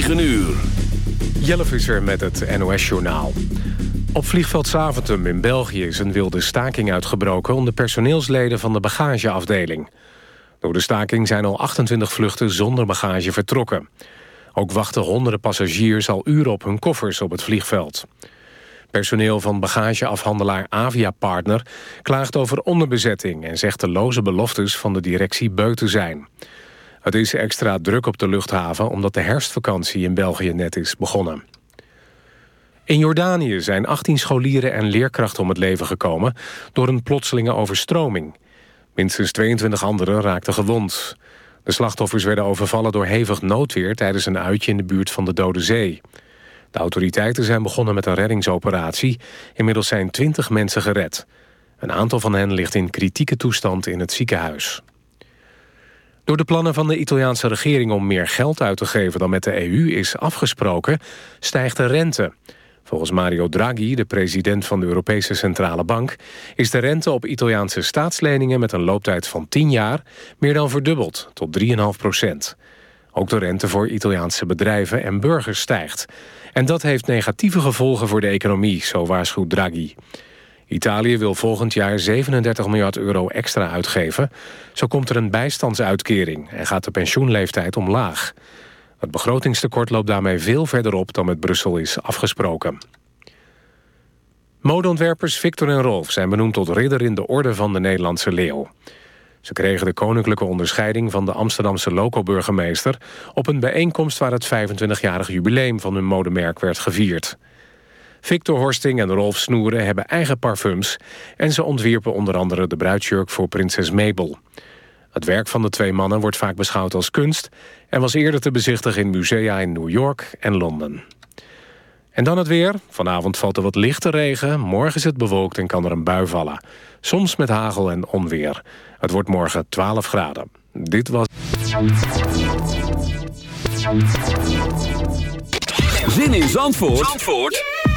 9 uur. Jelle Visser met het NOS-journaal. Op vliegveld Zaventem in België is een wilde staking uitgebroken... onder personeelsleden van de bagageafdeling. Door de staking zijn al 28 vluchten zonder bagage vertrokken. Ook wachten honderden passagiers al uren op hun koffers op het vliegveld. Personeel van bagageafhandelaar Avia Partner klaagt over onderbezetting... en zegt de loze beloftes van de directie beu te zijn. Het is extra druk op de luchthaven omdat de herfstvakantie in België net is begonnen. In Jordanië zijn 18 scholieren en leerkrachten om het leven gekomen... door een plotselinge overstroming. Minstens 22 anderen raakten gewond. De slachtoffers werden overvallen door hevig noodweer... tijdens een uitje in de buurt van de Dode Zee. De autoriteiten zijn begonnen met een reddingsoperatie. Inmiddels zijn 20 mensen gered. Een aantal van hen ligt in kritieke toestand in het ziekenhuis. Door de plannen van de Italiaanse regering om meer geld uit te geven dan met de EU is afgesproken, stijgt de rente. Volgens Mario Draghi, de president van de Europese Centrale Bank... is de rente op Italiaanse staatsleningen met een looptijd van 10 jaar... meer dan verdubbeld, tot 3,5 procent. Ook de rente voor Italiaanse bedrijven en burgers stijgt. En dat heeft negatieve gevolgen voor de economie, zo waarschuwt Draghi. Italië wil volgend jaar 37 miljard euro extra uitgeven. Zo komt er een bijstandsuitkering en gaat de pensioenleeftijd omlaag. Het begrotingstekort loopt daarmee veel verder op dan met Brussel is afgesproken. Modeontwerpers Victor en Rolf zijn benoemd tot ridder in de orde van de Nederlandse leeuw. Ze kregen de koninklijke onderscheiding van de Amsterdamse loco-burgemeester... op een bijeenkomst waar het 25-jarig jubileum van hun modemerk werd gevierd. Victor Horsting en Rolf Snoeren hebben eigen parfums... en ze ontwierpen onder andere de bruidsjurk voor prinses Mabel. Het werk van de twee mannen wordt vaak beschouwd als kunst... en was eerder te bezichtigen in musea in New York en Londen. En dan het weer. Vanavond valt er wat lichte regen. Morgen is het bewolkt en kan er een bui vallen. Soms met hagel en onweer. Het wordt morgen 12 graden. Dit was... Zin in Zandvoort, Zandvoort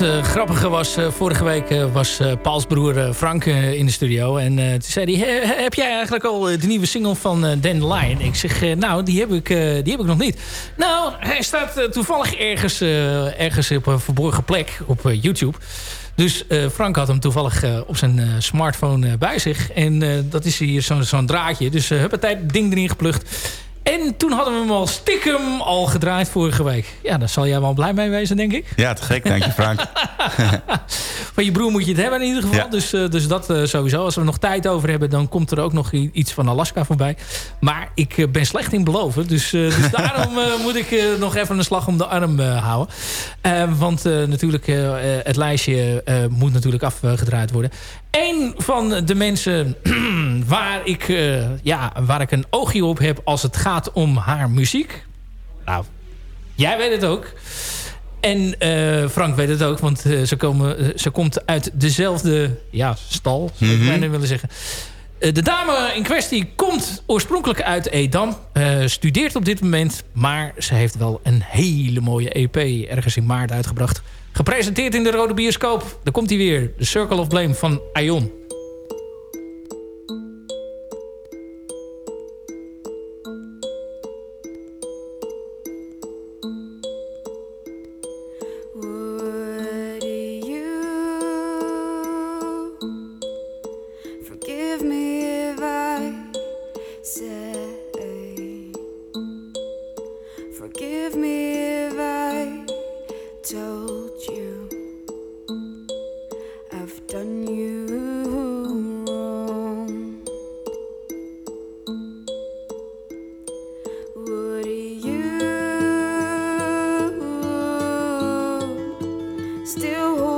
Uh, grappige was, uh, vorige week uh, was Pauls broer Frank in de studio. En toen zei hij, heb jij eigenlijk al de nieuwe single van Dan Lion? Ik zeg, nou, die heb ik, die heb ik nog niet. Nou, hij staat toevallig ergens, ergens op een verborgen plek op YouTube. Dus Frank had hem toevallig op zijn smartphone bij zich. En dat is hier zo'n zo draadje. Dus uh, het ding erin geplucht. En toen hadden we hem al stiekem al gedraaid vorige week. Ja, daar zal jij wel blij mee wezen, denk ik. Ja, te gek. Dank je, Frank. van je broer moet je het hebben in ieder geval. Dus, uh, dus dat uh, sowieso. Als we nog tijd over hebben, dan komt er ook nog iets van Alaska voorbij. Maar ik uh, ben slecht in beloven. Dus, dus daarom moet ik nog even een slag om de arm houden. want natuurlijk, het lijstje moet natuurlijk afgedraaid worden. Een van de mensen waar ik, ja, waar ik een oogje op heb als het gaat om haar muziek. Nou, jij weet het ook. En uh, Frank weet het ook, want uh, ze, komen, ze komt uit dezelfde ja, stal, zou ik mm -hmm. bijna willen zeggen. de dame in kwestie komt oorspronkelijk uit Edam. studeert op dit moment, maar ze heeft wel een hele mooie EP ergens in maart uitgebracht. Gepresenteerd in de Rode Bioscoop. Daar komt hij weer, The Circle of Blame van Aion. still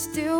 still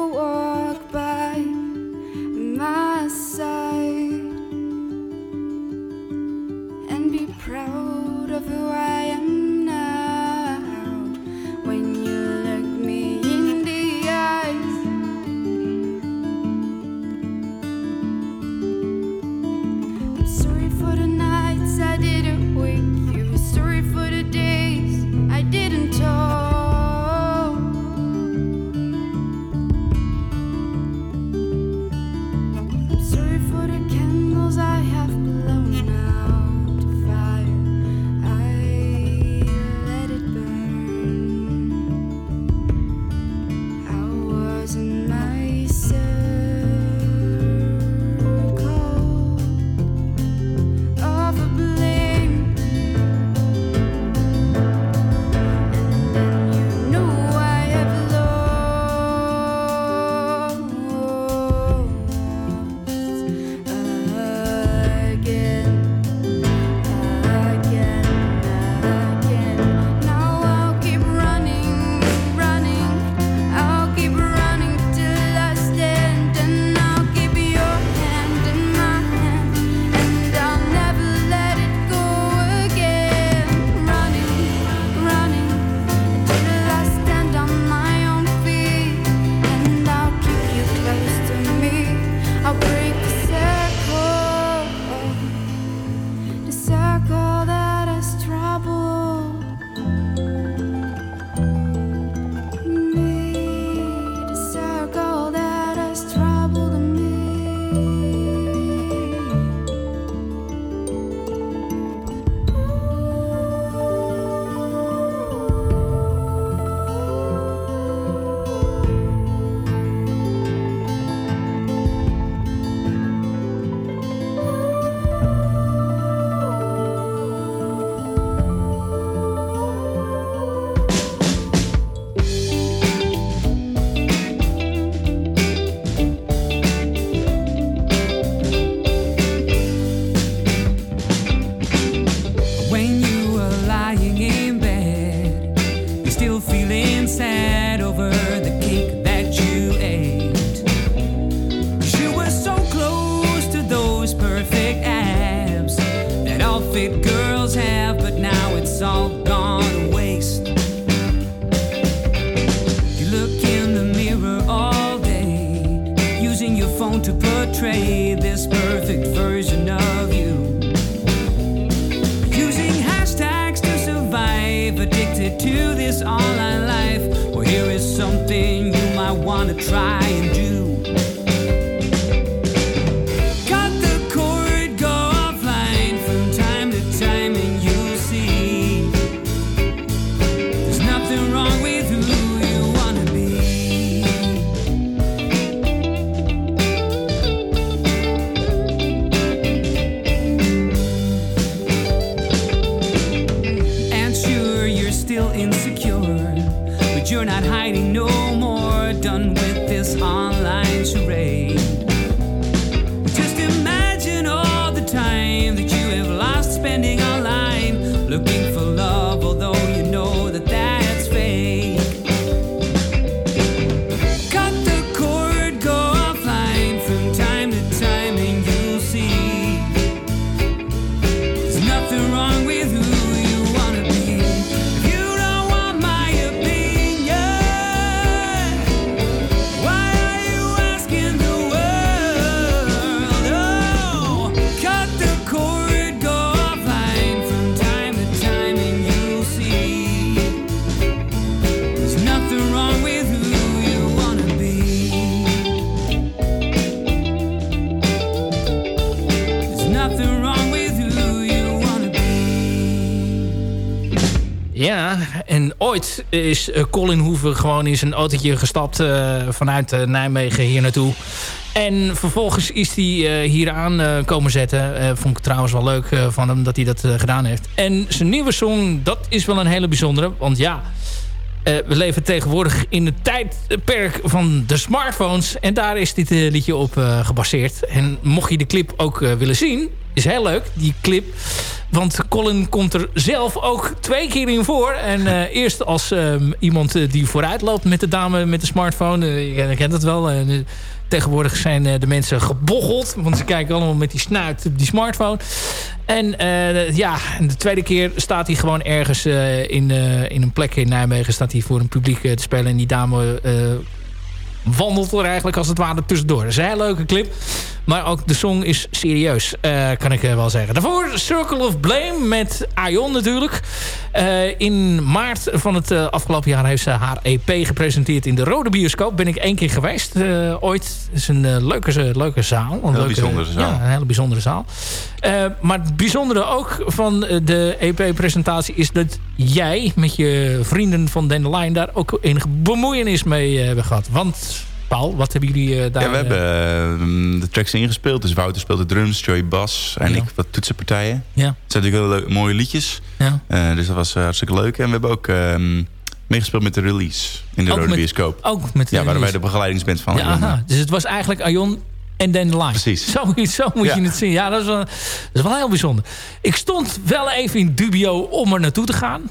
is eh, Colin Hoeven gewoon in zijn autootje gestapt eh, vanuit eh, Nijmegen hier naartoe. En vervolgens is hij eh, hier aan komen zetten. Vond ik trouwens wel leuk van hem dat hij dat gedaan heeft. En zijn nieuwe song, dat is wel een hele bijzondere. Want ja, we leven tegenwoordig in het tijdperk van de smartphones. En daar is dit liedje op gebaseerd. En mocht je de clip ook willen zien, is heel leuk, die clip. Want Colin komt er zelf ook twee keer in voor. En eh, eerst als ehm, iemand eh, die vooruit loopt met de dame met de smartphone. Eh, je kent het wel. En, tegenwoordig zijn de mensen gebocheld. Want ze kijken allemaal met die snuit op die smartphone. En ja, de tweede keer staat hij gewoon ergens in, in een plek in Nijmegen... staat hij voor een publiek te spelen. En die dame wandelt er eigenlijk als het ware tussendoor. Dat is een hele leuke clip. Maar ook de song is serieus, eh, kan ik eh, wel zeggen. Daarvoor Circle of Blame met Aion natuurlijk. Eh, in maart van het afgelopen jaar heeft ze haar EP gepresenteerd in de Rode Bioscoop. Ben ik één keer geweest ooit. Het is een leuke, leuke zaal. Een Heel leuke, bijzondere zaal. Ja, een hele bijzondere zaal. Maar het bijzondere ook van de EP-presentatie is dat jij met je vrienden van Dandelion daar ook enige bemoeienis mee hebben gehad. Want Paul, wat hebben jullie eh, daar... Ja, we eh, hebben eh, de tracks ingespeeld. Dus Wouter speelde drums, Joey bas en Ja. ik wat toetsenpartijen. Ja, Het zijn natuurlijk hele mooie liedjes. ja. Eh, dus dat was hartstikke leuk. En we hebben ook ehm, meegespeeld met de release in de Ook Rode met- Bioscoop. Ook met Ja, waar wij de begeleidingsband van Ja. Dus het was eigenlijk Aion en Dandelion. Precies. Zo, zo moet Ja. je het zien. Ja, dat is, wel, dat is wel heel bijzonder. Ik stond wel even in dubio om er naartoe te gaan.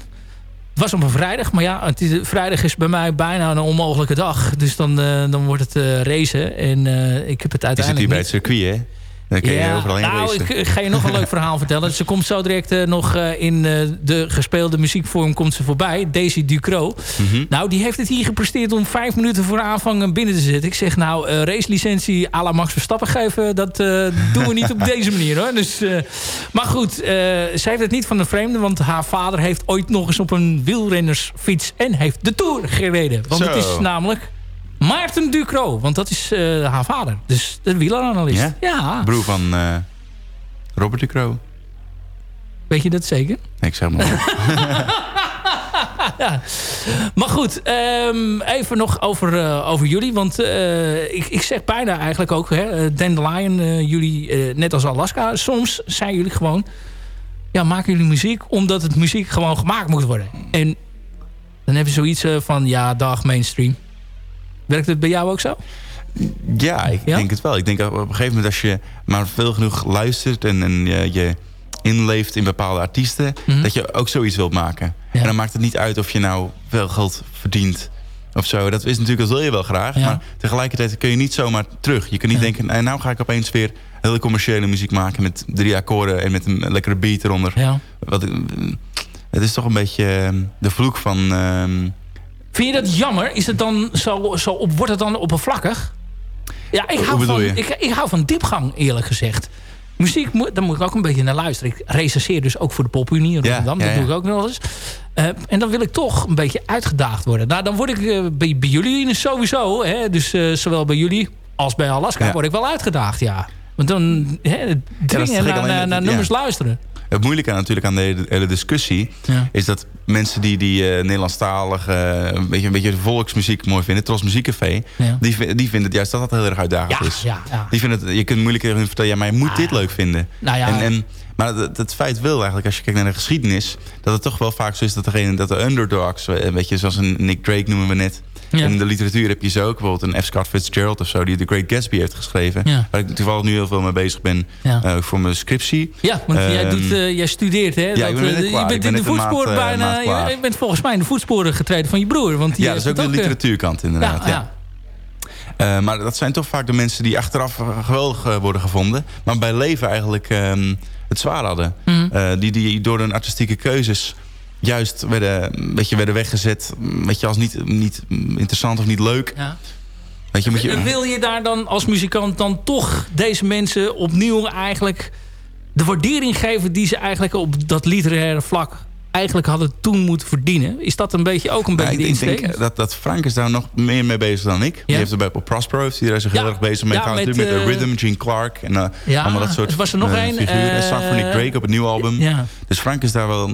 Het was op een vrijdag, maar ja, het is, vrijdag is bij mij bijna een onmogelijke dag. Dus dan, eh, dan wordt het eh racen. En eh, ik heb het Je zit uiteindelijk hier bij het circuit, hè? Dan kun je overal heen nou, ik, ik ga je nog een leuk verhaal vertellen. Ze komt zo direct eh, nog eh, in eh, de gespeelde muziekvorm komt ze voorbij. Daisy Ducro. Mhm. Nou, die heeft het hier gepresteerd om vijf minuten voor aanvang binnen te zitten. Ik zeg nou, racelicentie à la Max Verstappen geven... dat doen we niet op deze manier hoor. Dus, maar goed, ze heeft het niet van de vreemde... want haar vader heeft ooit nog eens op een wielrennersfiets... en heeft de Tour gereden. Want het is namelijk Maarten Ducro. Want dat is eh, haar vader. Dus de wieleranalist. Ja? ja. Broer van eh, Robert de Croo. Weet je dat zeker? Nee, ik zeg maar. ja. Maar goed, ehm, even nog over, eh, over jullie. Want ik, ik zeg bijna eigenlijk ook, hè, Dandelion, eh, jullie, net als Alaska... soms zijn jullie gewoon... Ja, maken jullie muziek omdat het muziek gewoon gemaakt moet worden. En dan heb je zoiets van, ja, dag mainstream. Werkt het bij jou ook zo? Ja, ik Ja? denk het wel. Ik denk op een gegeven moment als je maar veel genoeg luistert en, en je, je inleeft in bepaalde artiesten, Mhm. dat je ook zoiets wilt maken. Ja. En dan maakt het niet uit of je nou veel geld verdient of zo. Dat is natuurlijk, dat wil je wel graag. Ja. Maar tegelijkertijd kun je niet zomaar terug. Je kunt niet denken, en nou ga ik opeens weer hele commerciële muziek maken met drie akkoorden en met een lekkere beat eronder. Wat, het is toch een beetje eh, de vloek van... ehm, Vind je dat jammer? Is het dan zo, zo op, wordt het dan oppervlakkig? Ja, ik hou, van, ik, ik hou van diepgang, eerlijk gezegd. Muziek, daar moet ik ook een beetje naar luisteren. Ik recenseer dus ook voor de Popunie in Ja, Rotterdam. ja, dat doe ik ook nog eens. Eh, en dan wil ik toch een beetje uitgedaagd worden. Nou, dan word ik eh, bij, bij jullie sowieso. Hè, dus eh, zowel bij jullie als bij Alaska word ik wel uitgedaagd, ja. Want dan hè, dringen naar, naar, nummers luisteren. Het moeilijke natuurlijk aan de hele, hele discussie... Ja. is dat mensen die, die eh, Nederlandstalige... eh, een, beetje, een beetje volksmuziek mooi vinden... Tros Muziekcafé... Ja. Die, die vinden het juist dat dat heel erg uitdagend is. Die vinden het, je kunt moeilijk hun vertellen... ja, maar je moet Ah, dit leuk vinden. Nou en, en, maar het, het feit wil eigenlijk, als je kijkt naar de geschiedenis... dat het toch wel vaak zo is dat, degene, dat de underdogs... eh, weet je, zoals een Nick Drake noemen we net... Ja. In de literatuur heb je zo ook bijvoorbeeld een F. Scott Fitzgerald of zo... die The Great Gatsby heeft geschreven. Ja. Waar ik toevallig nu heel veel mee bezig ben Ja. eh, voor mijn scriptie. Ja, want jij, Ehm, doet, eh, jij studeert, hè? ja, ik ben eh, net je klaar. bent Ik ben in de voetsporen bijna. je bent volgens mij in de voetsporen getreden van je broer. Want die Ja, dat is ook de literatuurkant inderdaad. Ja, maar dat zijn toch vaak de mensen die achteraf geweldig worden gevonden. Maar bij leven eigenlijk ehm, het zwaar hadden. Eh, die, die door hun artistieke keuzes juist werden, weet je, werden weggezet. Weet je, als niet, niet interessant of niet leuk. Ja. Weet je, moet je, En Wil je daar dan als muzikant dan toch deze mensen opnieuw eigenlijk de waardering geven die ze eigenlijk op dat literaire vlak eigenlijk hadden toen moeten verdienen? Is dat een beetje ook een Nou, beetje ik, de ik denk dat, dat Frank is daar nog meer mee bezig dan ik. Die heeft er bij Prospero heeft hij daar zich Ja. heel erg bezig mee Ja, met, natuurlijk met, eh, de Rhythm, Gene Clark en eh, Ja, allemaal dat soort was er nog eh, één, figuren. eh, Drake op het nieuwe album. Ja. Dus Frank is daar wel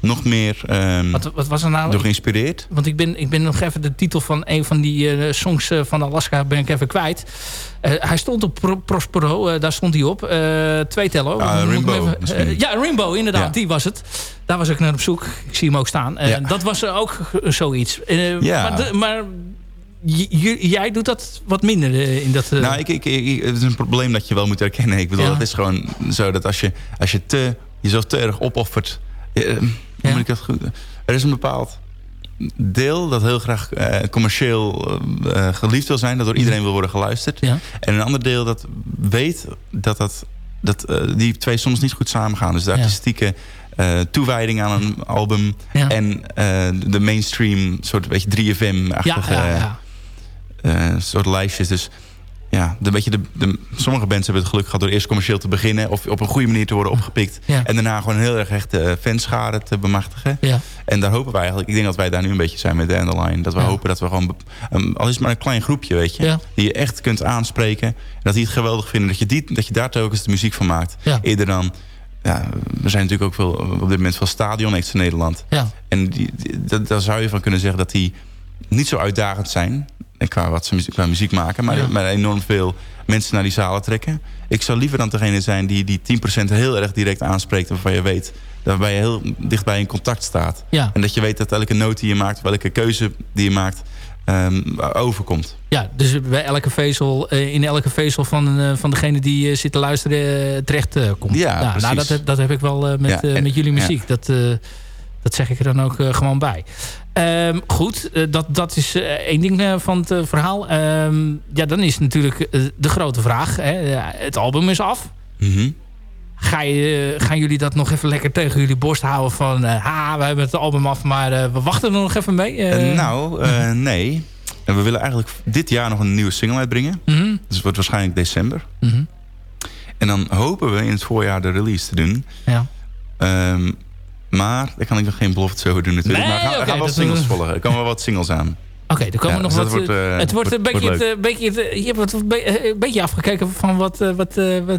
nog meer ehm, Wat, wat was er nou? door geïnspireerd. Want ik ben, ik ben nog even de titel van een van die eh, songs eh, van Alaska ben ik even kwijt. Eh, hij stond op Pro- Prospero, eh, daar stond hij op. Eh twee tellen. Ah, eh, ja, Rainbow, inderdaad. Ja. Die was het. Daar was ik naar op zoek. Ik zie hem ook staan. Eh, Ja. Dat was er ook eh, zoiets. Eh, Ja. Maar, de- maar jij doet dat wat minder eh, in dat... eh, Nou, ik, ik, ik- het is een probleem dat je wel moet erkennen. Ik bedoel, Ja. het is gewoon zo dat als je, als je te, jezelf te erg opoffert... eh, hoe Ja. moet ik dat goed... Er is een bepaald deel dat heel graag eh, commercieel eh, eh, geliefd wil zijn... dat door iedereen wil worden geluisterd. Ja. En een ander deel dat weet dat, dat, dat eh, die twee soms niet goed samengaan. Dus de artistieke eh, toewijding aan een album... Ja. en eh, de mainstream soort beetje 3FM-achtige ja, eh, soort lijstjes. Dus ja, de, beetje de, de, sommige bands hebben het geluk gehad door eerst commercieel te beginnen... of op een goede manier te worden opgepikt. Ja. En daarna gewoon een heel erg echte eh, fanschade te bemachtigen. Ja. En daar hopen wij eigenlijk... Ik denk dat wij daar nu een beetje zijn met Dandelion. Dat we Ja. hopen dat we gewoon... um, al is het maar een klein groepje, weet je. Die je echt kunt aanspreken. En dat die het geweldig vinden. Dat je, die, dat je daar telkens de muziek van maakt. Eerder dan... Ja, er zijn natuurlijk ook veel, op dit moment veel stadionacts in Nederland. Ja. En die, daar zou je van kunnen zeggen dat die niet zo uitdagend zijn. Qua wat ze muziek, qua muziek maken. Maar, Ja. maar enorm veel mensen naar die zalen trekken. Ik zou liever dan degene zijn die die 10% heel erg direct aanspreekt. Waarvan je weet, waarbij je heel dichtbij in contact staat. Ja. En dat je weet dat elke noot die je maakt, welke keuze die je maakt, ehm, overkomt. Ja, dus bij elke vezel, eh, in elke vezel van, eh, van degene die eh, zit te luisteren terecht komt. Ja, nou, nou, dat, dat heb ik wel met, Ja, en- met jullie ja. muziek. Dat, dat zeg ik er dan ook gewoon bij. Ehm, goed, dat, dat is één ding van het verhaal. Ehm, ja, dan is natuurlijk de grote vraag. Hè. Het album is af. Mhm. Ga je, eh, gaan jullie dat nog even lekker tegen jullie borst houden van... eh, ha, we hebben het album af, maar eh, we wachten er nog even mee? nou, eh, nee. En we willen eigenlijk dit jaar nog een nieuwe single uitbrengen. Mhm, Dus het wordt waarschijnlijk december. mhm, En dan hopen we in het voorjaar de release te doen. ja. Ehm, maar daar kan ik nog geen belofte over doen natuurlijk. Nee, maar gaan, oké, gaan wel singles volgen. Er komen wel wat singles aan. Oké, er komen Ja, nog dus wat... wordt, eh, eh, het wordt een beetje, wordt het, eh, beetje het, je hebt het een be- een beetje afgekeken van wat, wat, wat,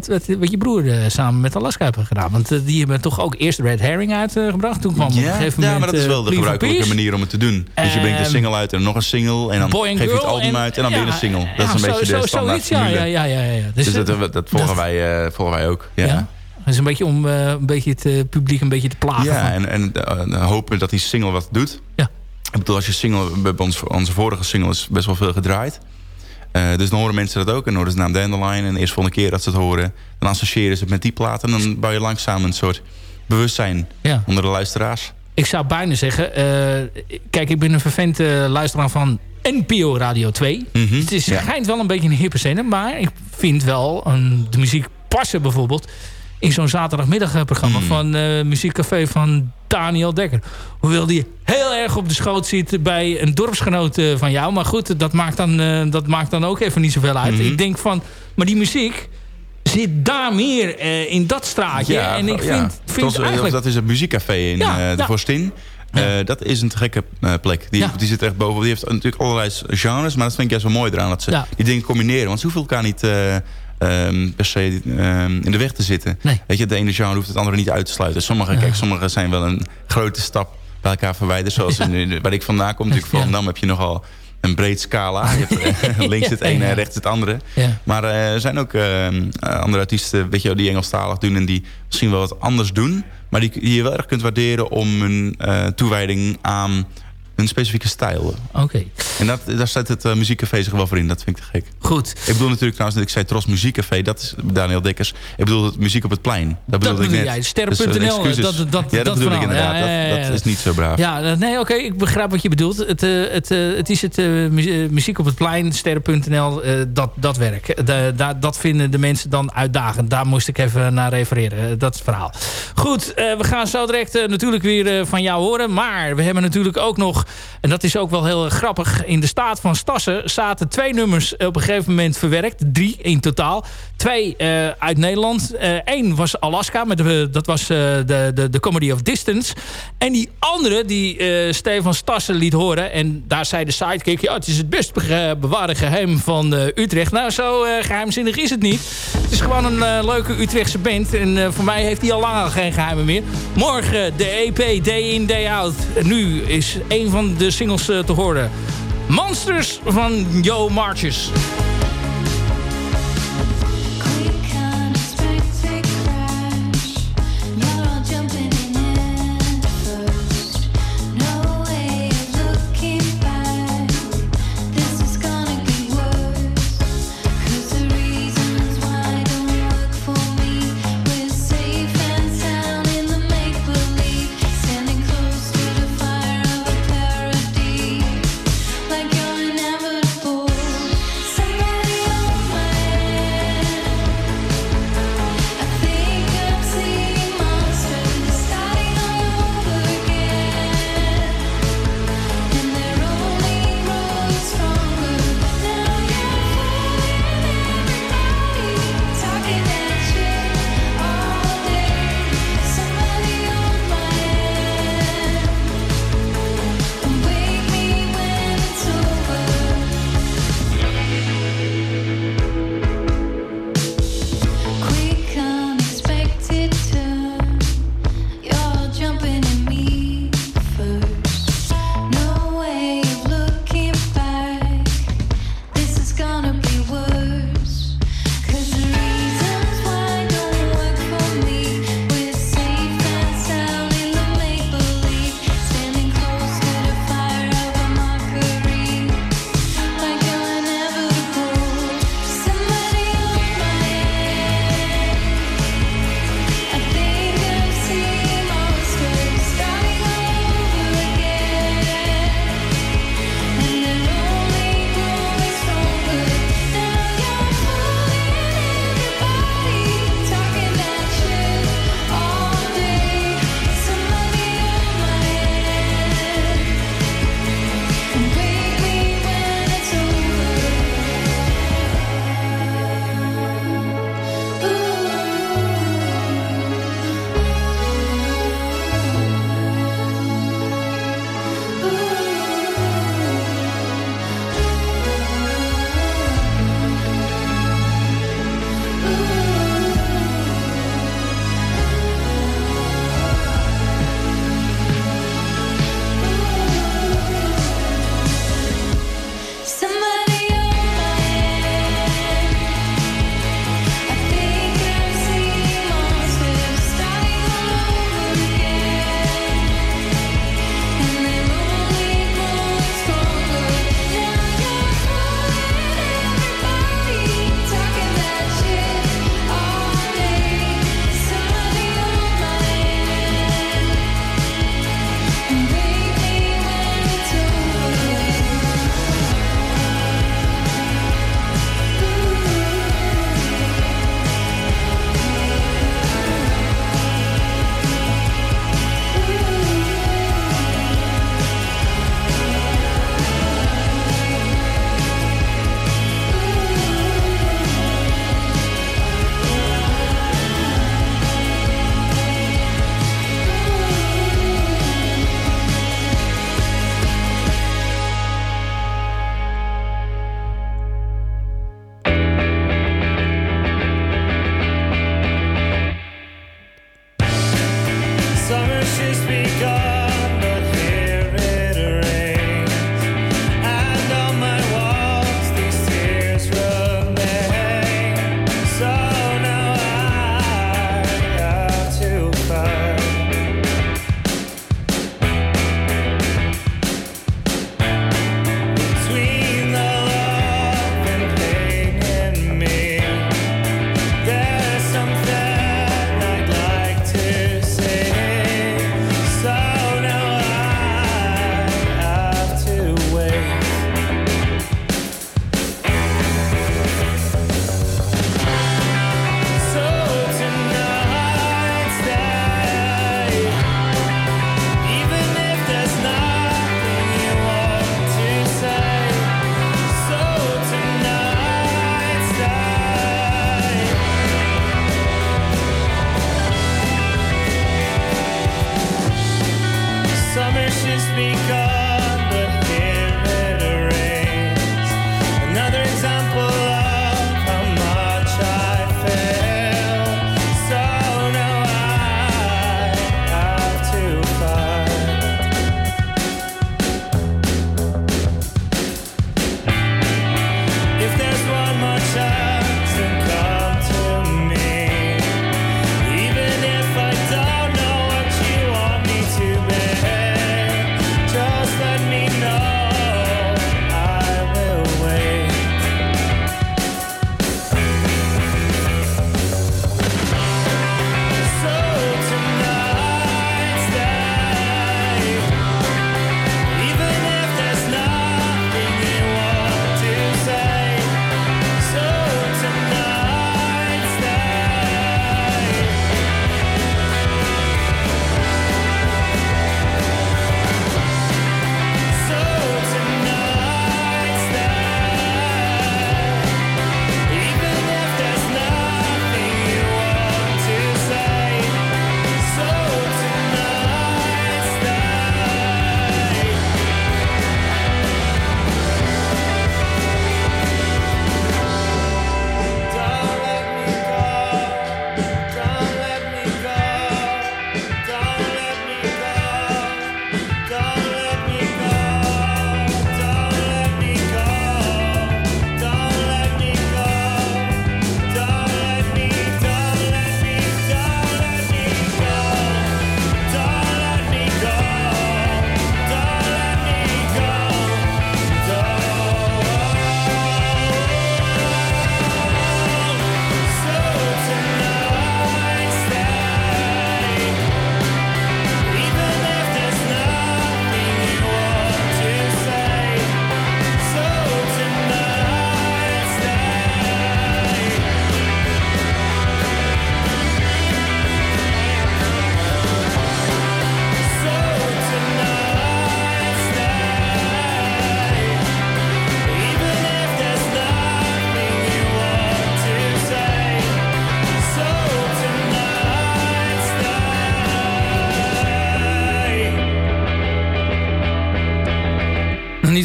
wat, wat je broer samen met Alaska hebben gedaan. Want die hebben toch ook eerst Red Herring uitgebracht. Toen kwam op een Ja, gegeven ja, moment maar dat is wel de gebruikelijke manier om het te doen. Dus je brengt een single uit en nog een single. En dan Boy geef je het album en- uit en dan weer ja, een single. Dat is ja, een zo- beetje zo- de standaard zoiets, ja, ja, ja, ja, ja. Dus, Dus dat, dat, volgen, dat- wij, eh, volgen wij ook. Ja, ja. ja. Is een beetje om eh, een beetje het publiek een beetje te plagen. van- en, en hopen dat die single wat doet. Ja. Ik bedoel, als je single... Bij ons, onze vorige single is best wel veel gedraaid. Eh, dus dan horen mensen dat ook. En horen ze de naam Dandelion. En de eerste volgende keer dat ze het horen... dan associëren ze het met die plaat. En dan bouw je langzaam een soort bewustzijn ja. onder de luisteraars. Ik zou bijna zeggen... eh, kijk, ik ben een vervent luisteraar van NPO Radio 2. Mhm, Het is, ja. schijnt wel een beetje een hippe scène, maar ik vind wel een, de muziek passen bijvoorbeeld in zo'n zaterdagmiddagprogramma Mm. van eh Muziekcafé van Daniel Dekker. Hoewel die heel erg op de schoot zit bij een dorpsgenoot eh, van jou. Maar goed, dat maakt dan, eh, dat maakt dan ook even niet zoveel uit. Mhm. Ik denk van, maar die muziek zit daar meer eh, in dat straatje. en ik ja. vind, eh, eigenlijk... Dat is het muziekcafé in Ja, eh, de. Vorstin. Eh, dat is een te gekke eh, plek. Die, Ja. die zit echt boven. Die heeft natuurlijk allerlei genres. Maar dat vind ik juist wel mooi eraan. Dat ze Ja. die dingen combineren. Want ze hoeven elkaar niet eh, ehm, per se ehm, in de weg te zitten. Nee. Weet je, de ene genre hoeft het andere niet uit te sluiten. Sommige, kijk, sommige zijn wel een grote stap bij elkaar verwijderd. Zoals in, waar ik vandaan kom. Natuurlijk van. Dam heb je nogal een breed scala. Je hebt, eh, links het ene en rechts het andere. Ja. Maar eh, er zijn ook eh, eh, andere artiesten weet je, die Engelstalig doen... en die misschien wel wat anders doen... maar die, die je wel erg kunt waarderen om hun toewijding aan een specifieke stijl. Oké, En dat, daar zet het eh, muziekcafé zich wel voor in. Dat vind ik te gek. goed. Ik bedoel natuurlijk trouwens, ik zei Tros Muziekcafé. Dat is Daniel Dekkers. Ik bedoel het muziek op het plein. Dat Dat bedoelde ik bedoel net. jij, Dus, sterren.nl, eh, excuses. dat- dat- ja, dat dat bedoel ik inderdaad. Ja, ja, ja, Dat, is niet zo braaf. Ja, eh, nee, oké, ik begrijp wat je bedoelt. Het, eh, het, eh, het is het eh, mu- eh, muziek op het plein, sterren.nl, eh, dat, dat werk. De, daar- dat vinden de mensen dan uitdagend. Daar moest ik even naar refereren, eh, dat is het verhaal. Goed, eh, we gaan zo direct eh, natuurlijk weer eh, van jou horen. Maar we hebben natuurlijk ook nog, en dat is ook wel heel eh, grappig... in de staat van Stassen zaten twee nummers op een gegeven moment verwerkt. Drie in totaal. Twee eh, uit Nederland. Eén was Alaska, met dat was eh, de, de, de Comedy of Distance. En die andere die eh, Stefan Stassen liet horen... en daar zei de sidekick... ja, het is het best be- bewaarde geheim van eh, Utrecht. Nou, zo eh, geheimzinnig is het niet. Het is gewoon een eh, leuke Utrechtse band. En eh, voor mij heeft hij al lang geen geheimen meer. Morgen de EP Day In Day Out. En nu is van de singles eh, te horen. Monsters van Joe Marches.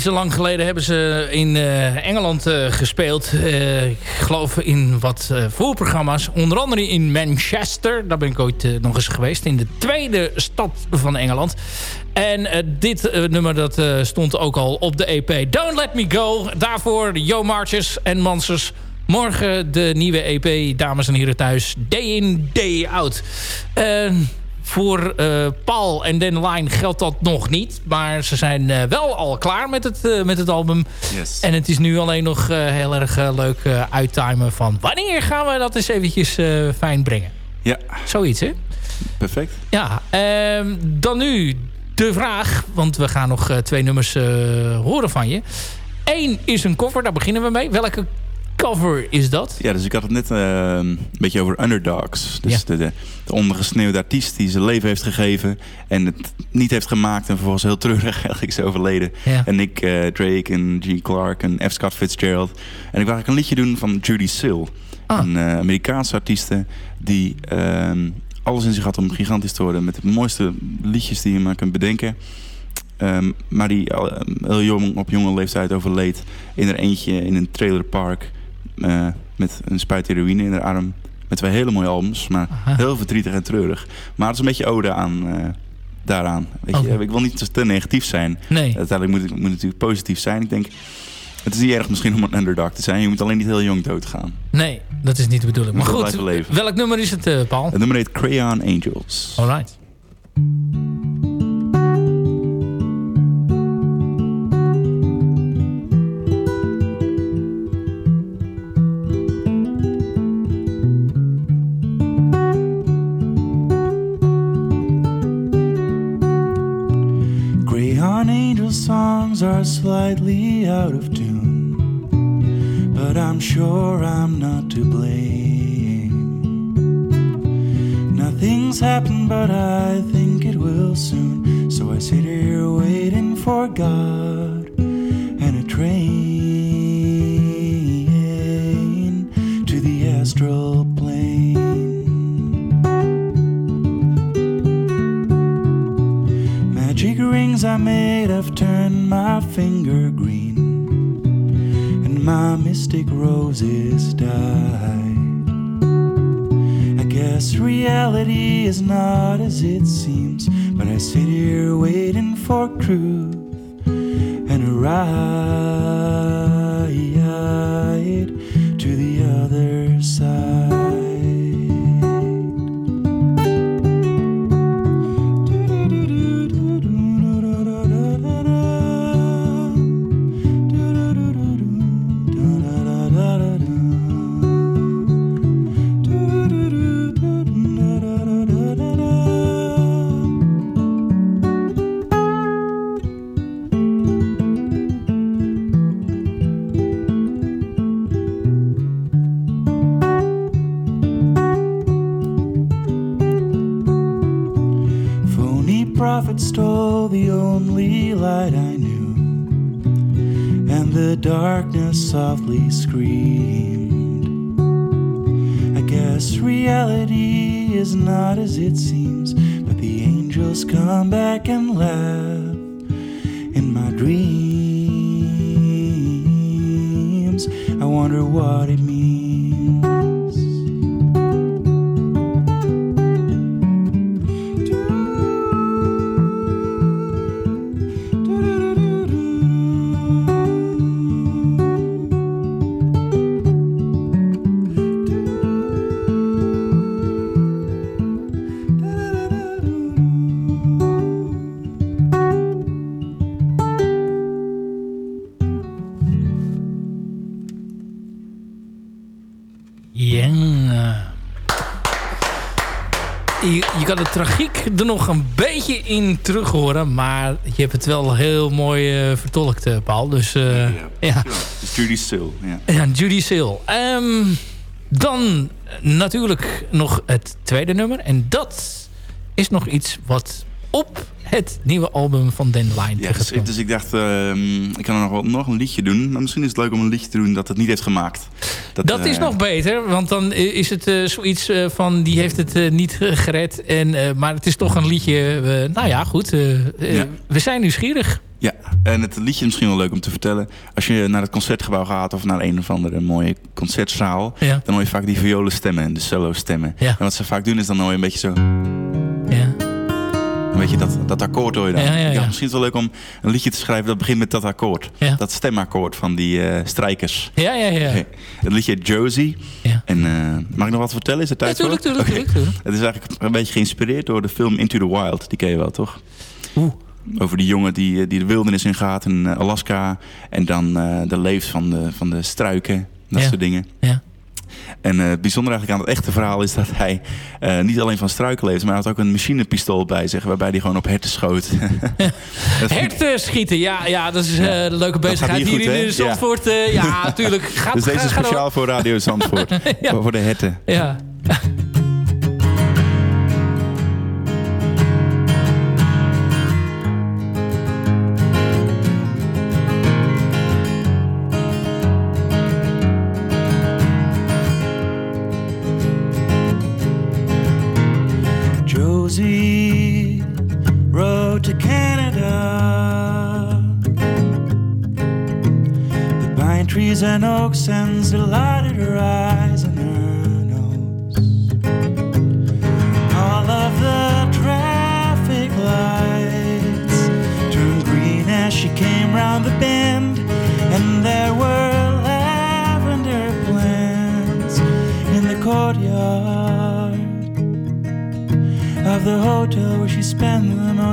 Zo lang geleden hebben ze in eh, Engeland eh, gespeeld. Eh, ik geloof in wat voorprogramma's. Onder andere in Manchester. Daar ben ik ooit nog eens geweest. In de tweede stad van Engeland. En dit nummer dat, stond ook al op de EP. Don't Let Me Go. Daarvoor Yo Marches en Mansers. Morgen de nieuwe EP, dames en heren thuis. Day in, day out. Eh, voor eh, Paul en Den Line geldt dat nog niet. Maar ze zijn eh, wel al klaar met het, eh, met het album. Yes. En het is nu alleen nog heel erg leuk uittimen van... wanneer gaan we dat eens eventjes fijn brengen? Ja, Zoiets, hè? perfect. Ja, ehm, dan nu de vraag. Want we gaan nog twee nummers horen van je. Eén is een cover, daar beginnen we mee. Welke cover is dat? Ja, dus ik had het net eh, een beetje over underdogs. Dus Ja. de, de, de ondergesneeuwde artiest die zijn leven heeft gegeven... en het niet heeft gemaakt en vervolgens heel treurig eigenlijk is overleden. Ja. En Nick eh, Drake en G. Clark en F. Scott Fitzgerald. En ik wou eigenlijk een liedje doen van Judy Sill. Ah. Een eh, Amerikaanse artieste die ehm, alles in zich had om gigantisch te worden... met de mooiste liedjes die je maar kunt bedenken... Ehm, maar die heel jong, op jonge leeftijd overleed in er eentje in een trailerpark... eh, met een spuit heroïne in haar arm. Met twee hele mooie albums, maar heel verdrietig en treurig. Maar het is een beetje ode aan eh, daaraan. Weet je, Oké. ik wil niet te negatief zijn. Nee. Uiteindelijk moet het, moet natuurlijk positief zijn. Ik denk, het is niet erg misschien om een underdog te zijn. Je moet alleen niet heel jong doodgaan. Nee, dat is niet de bedoeling. Maar goed, welk nummer is het, eh, Paul? Het nummer heet Crayon Angels. Alright. Crayon songs are slightly out of tune, but I'm sure I'm not to blame. Nothing's happened, but I think it will soon. So I sit here waiting for God and a train I made have turned my finger green, and my mystic roses died. I guess reality is not as it seems, but I sit here waiting for truth and a ride is not as it seems, but the angels come back in terug horen. Maar je hebt het wel heel mooi eh, vertolkt, eh, Paul. Dus eh, ja. Judy Still, ja. ja, Judy Seal. Dan natuurlijk nog het tweede nummer. En dat is nog iets wat op het nieuwe album van Dandelion Ja, dus, dus ik dacht, ehm, ik kan er nog, wel, nog een liedje doen. Maar misschien is het leuk om een liedje te doen dat het niet heeft gemaakt. Dat is eh, nog beter, want dan is het eh, zoiets eh, van... die heeft het niet gered, en, maar het is toch een liedje... nou ja, goed, Ja. we zijn nieuwsgierig. Ja, en het liedje is misschien wel leuk om te vertellen. Als je naar het concertgebouw gaat of naar een of andere mooie concertzaal... Ja. dan hoor je vaak die violen stemmen, de solo stemmen. Ja. En wat ze vaak doen is dan hoor je een beetje zo... Een beetje dat, dat akkoord hoor je dan. Ja, misschien is het wel leuk om een liedje te schrijven dat begint met dat akkoord. Dat stemakkoord van die eh, strijkers. Ja, ja, ja. Het liedje Josie. Ja. En eh, mag ik nog wat vertellen? Is er tijd tuurlijk, voor? tuurlijk, tuurlijk, tuurlijk. Het is eigenlijk een beetje geïnspireerd door de film Into the Wild. Die ken je wel, toch? Oeh. Over die jongen die, eh, die de wildernis in gaat in Alaska. En dan de leeft van de, van de struiken. Dat soort dingen. Ja. En eh, het bijzondere eigenlijk aan het echte verhaal is dat hij eh, niet alleen van struiken leeft, maar hij had ook een machinepistool bij zich, waarbij hij gewoon op herten schoot. Herten schieten, ja, ja, dat is eh, een leuke bezigheid hier hier in eh, Zandvoort. eh, ja, natuurlijk. Gaat, dus deze is speciaal voor Radio Zandvoort. Ja. voor de herten. Ja. Rode to Canada. The pine trees and oaks and delighted her eyes and her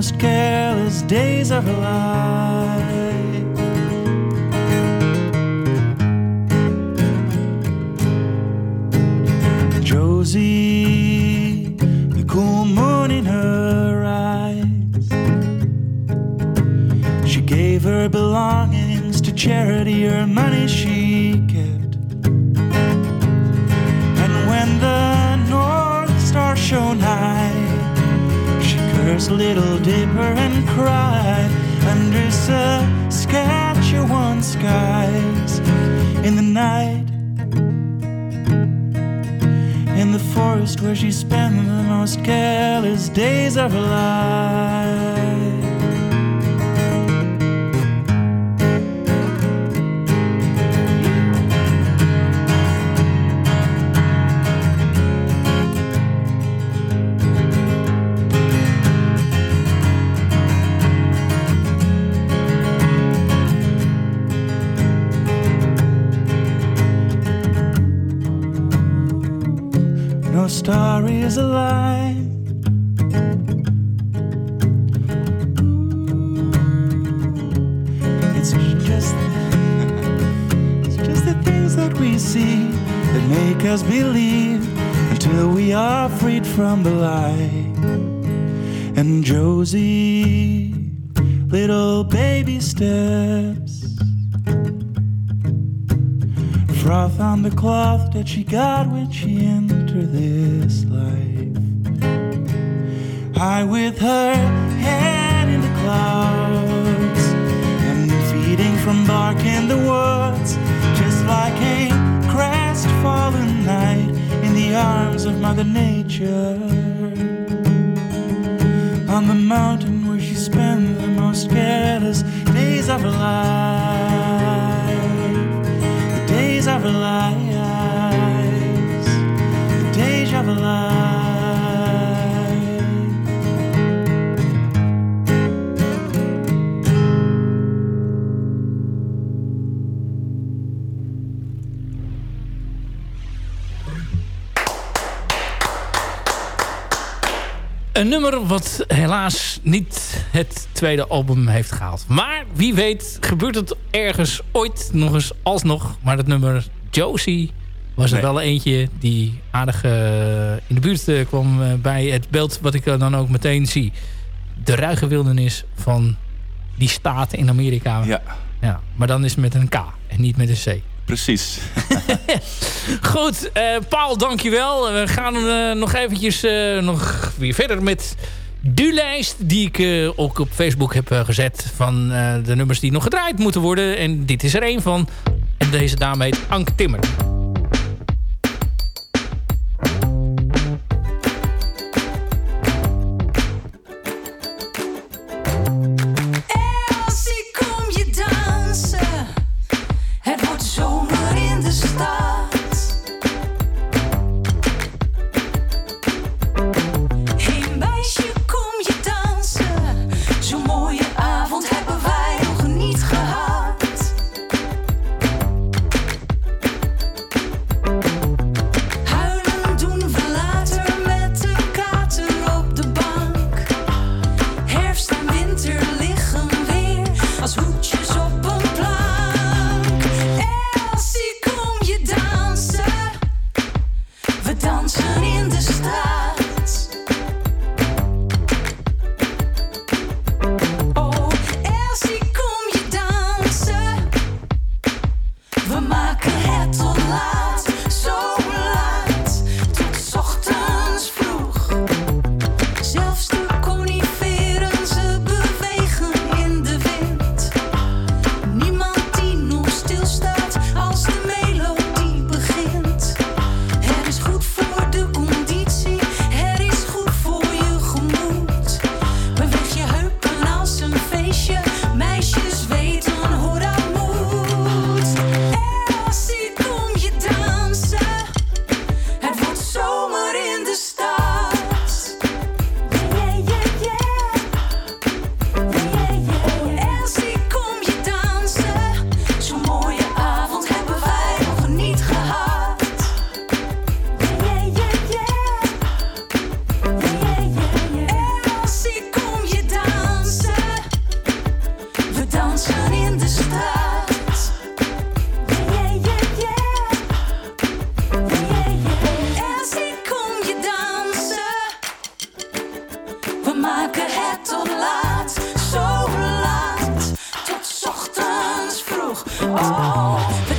most careless days of her life. Josie, the cool moon in her eyes. She gave her belongings to charity, her money she Little Dipper and cried under Saskatchewan skies in the night. In the forest where she spent the most careless days of her life. Us believe until we are freed from the lie. And Josie, little baby steps froth on the cloth that she got when she entered this life. High with her head in the clouds and feeding from bark in the woods, arms of Mother Nature. On the mountain where she spent the most careless days of her life the days of her lives, Een nummer wat helaas niet het tweede album heeft gehaald. Maar wie weet gebeurt het ergens ooit nog eens alsnog. Maar het nummer Josie was er Nee. wel eentje die aardig eh, in de buurt eh, kwam eh, bij het beeld wat ik dan ook meteen zie. De ruige wildernis van die staat in Amerika. Ja, Ja, maar dan is het met een K en niet met een C. precies. Goed, eh, Paul, dankjewel. We gaan eh, nog eventjes eh, nog weer verder met de lijst die ik ook op Facebook heb gezet van de nummers die nog gedraaid moeten worden. En dit is er één van. En deze dame heet Anke Timmer. 哦。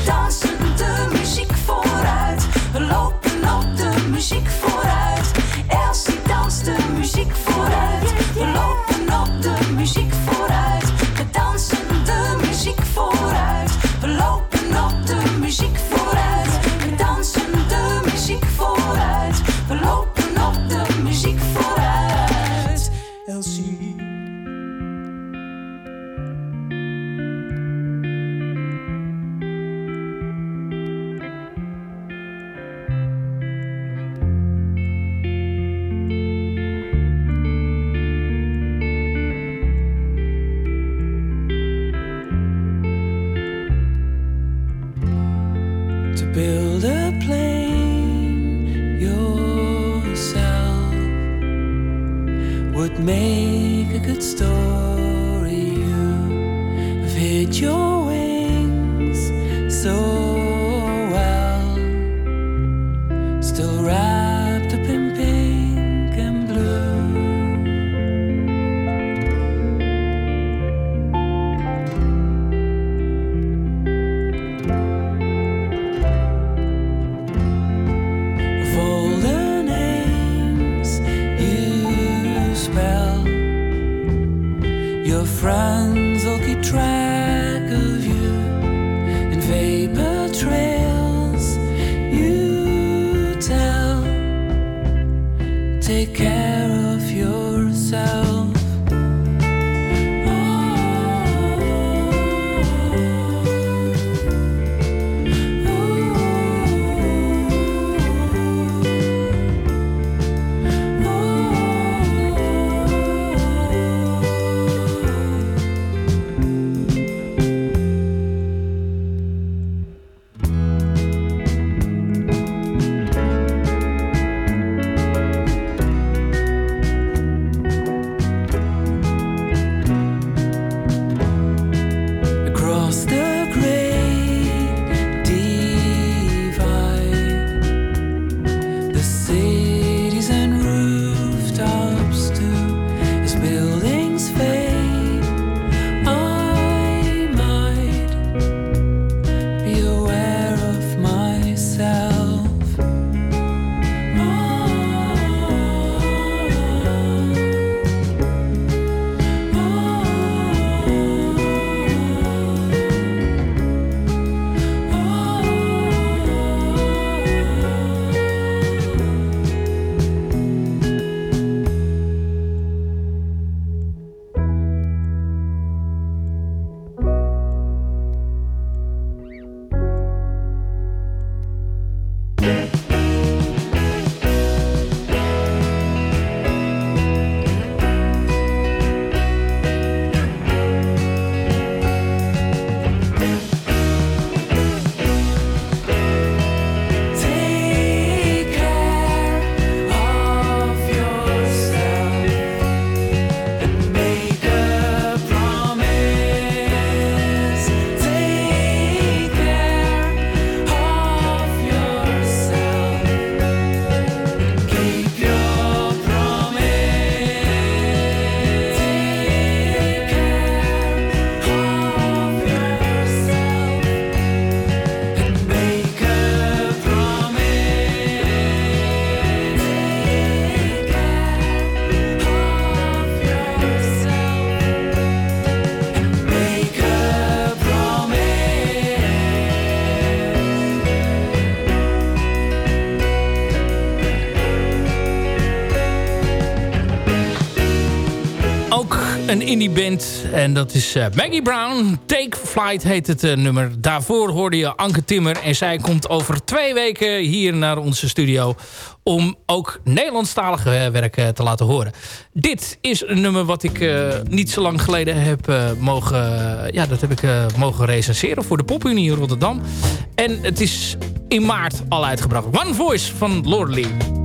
indie band. En dat is eh, Maggie Brown. Take Flight heet het eh, nummer. Daarvoor hoorde je Anke Timmer. En zij komt over twee weken hier naar onze studio... om ook Nederlandstalige eh, werk te laten horen. Dit is een nummer wat ik niet zo lang geleden heb mogen... ja, dat heb ik mogen recenseren voor de PopUnie in Rotterdam. En het is in maart al uitgebracht. One Voice van Lord Lee.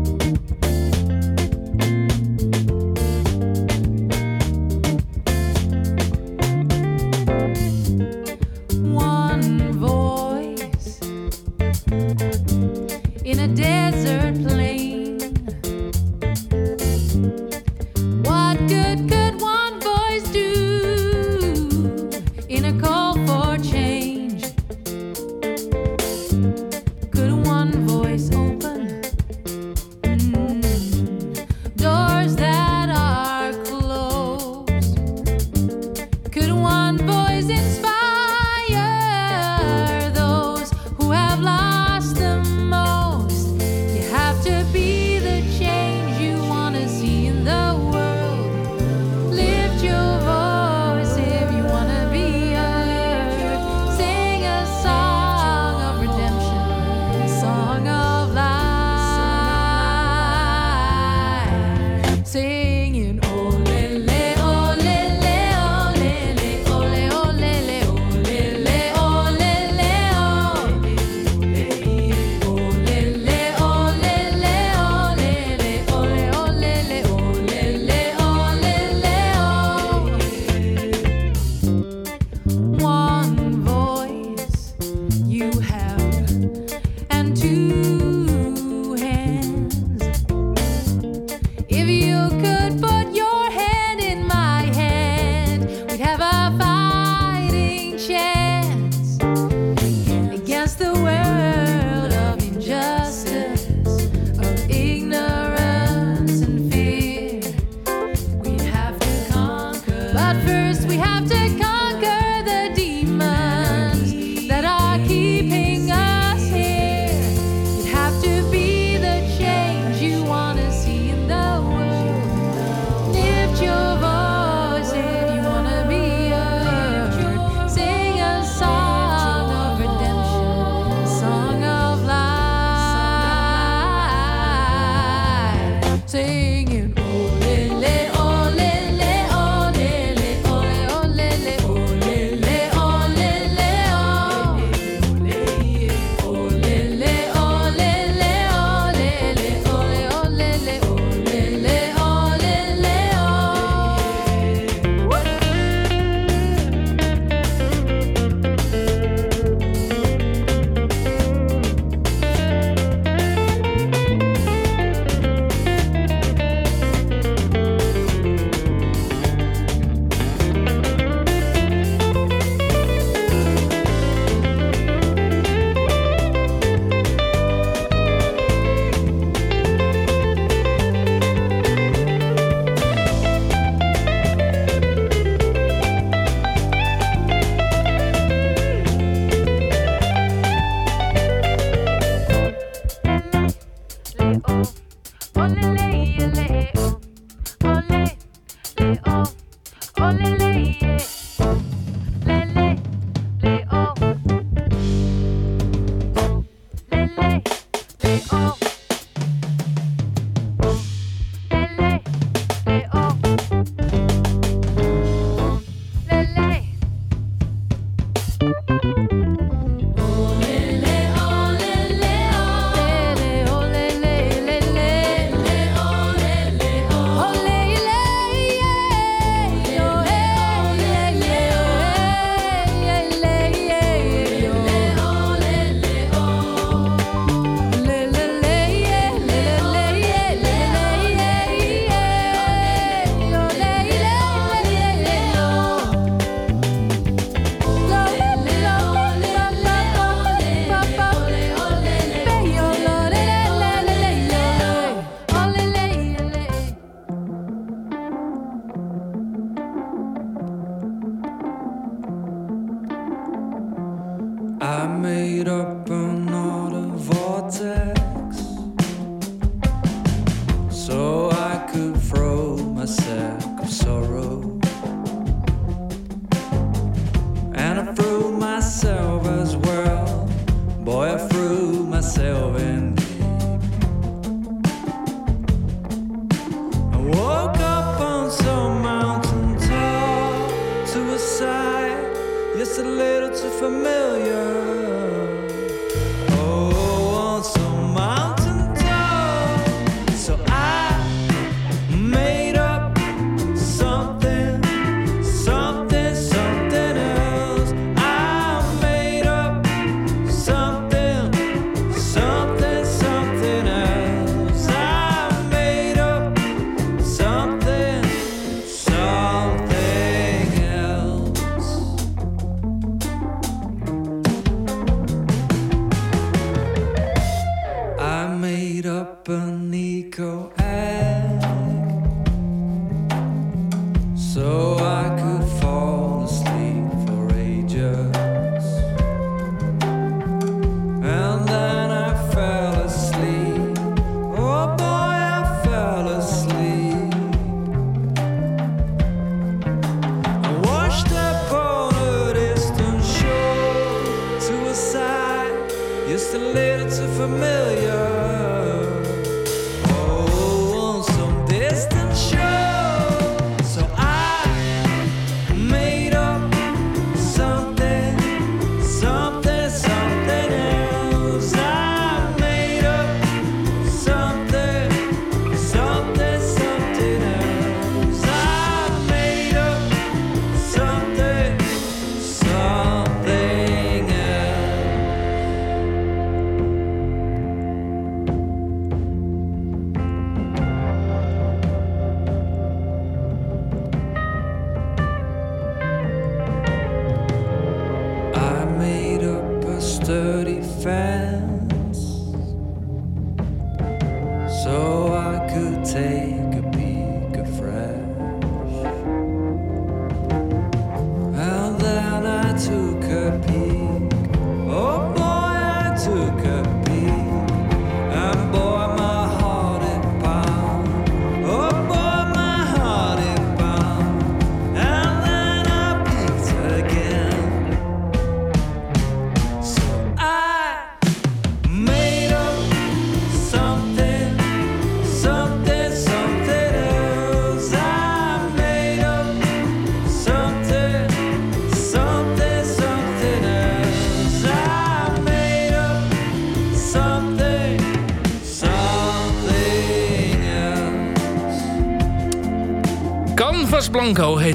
Familiar.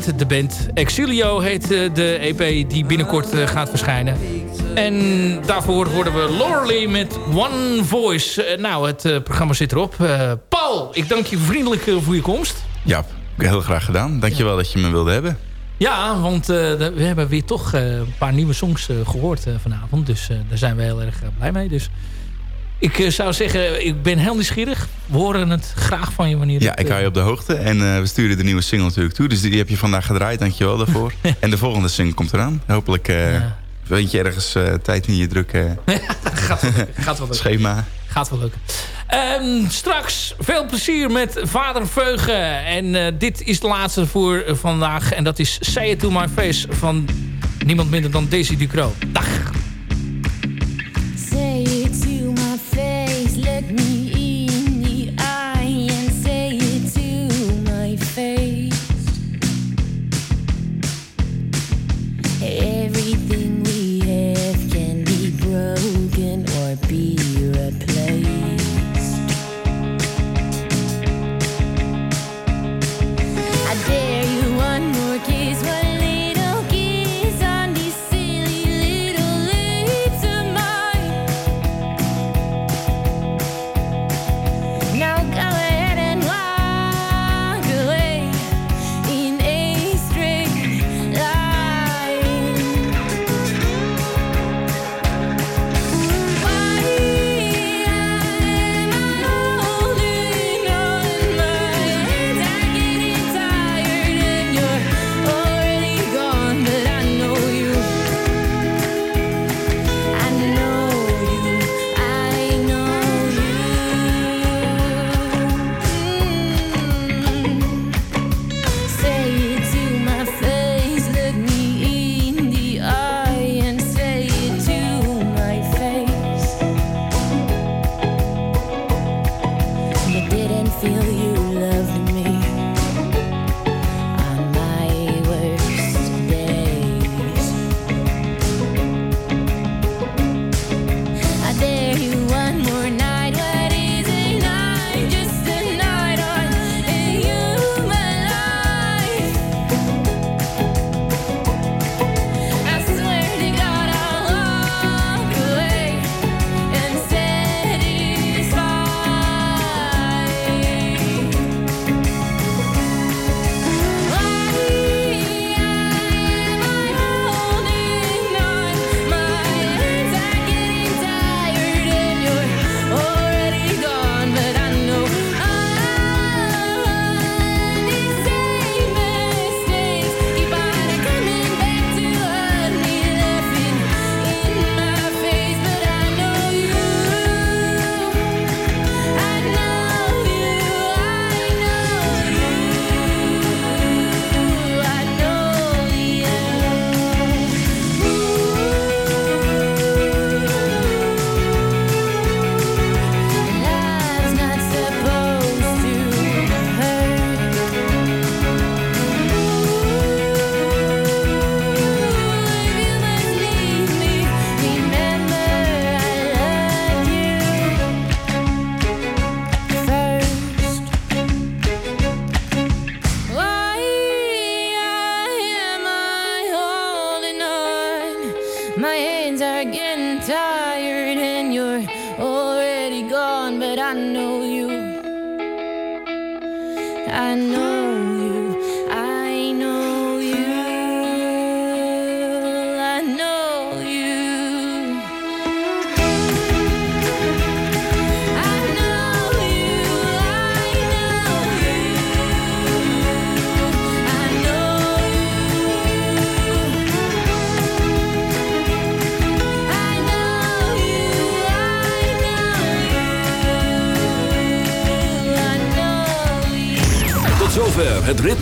De band. Exilio heet eh, de EP die binnenkort eh, gaat verschijnen. En daarvoor horen we Loreley met One Voice. Eh, nou, het programma zit erop. Paul, ik dank je vriendelijk voor je komst. Ja, heel graag gedaan. Dankjewel dat je me wilde hebben. Ja, want we hebben weer toch een paar nieuwe songs eh, gehoord eh, vanavond. Dus daar zijn we heel erg blij mee. Dus ik eh, zou zeggen, ik ben heel nieuwsgierig. We horen het graag van je wanneer Ja, het, ik eh, hou je op de hoogte. En eh, we sturen de nieuwe single natuurlijk toe. Dus die heb je vandaag gedraaid. Dankjewel daarvoor. en de volgende single komt eraan. Hopelijk eh Ja. vind je ergens eh, tijd in je drukke gaat wel lukken. Gaat wel lukken. schema. Gaat wel lukken. Ehm, straks veel plezier met Vader Veugen. En eh, dit is de laatste voor eh, vandaag. En dat is Say It To My Face van niemand minder dan Daisy Ducro. Dag!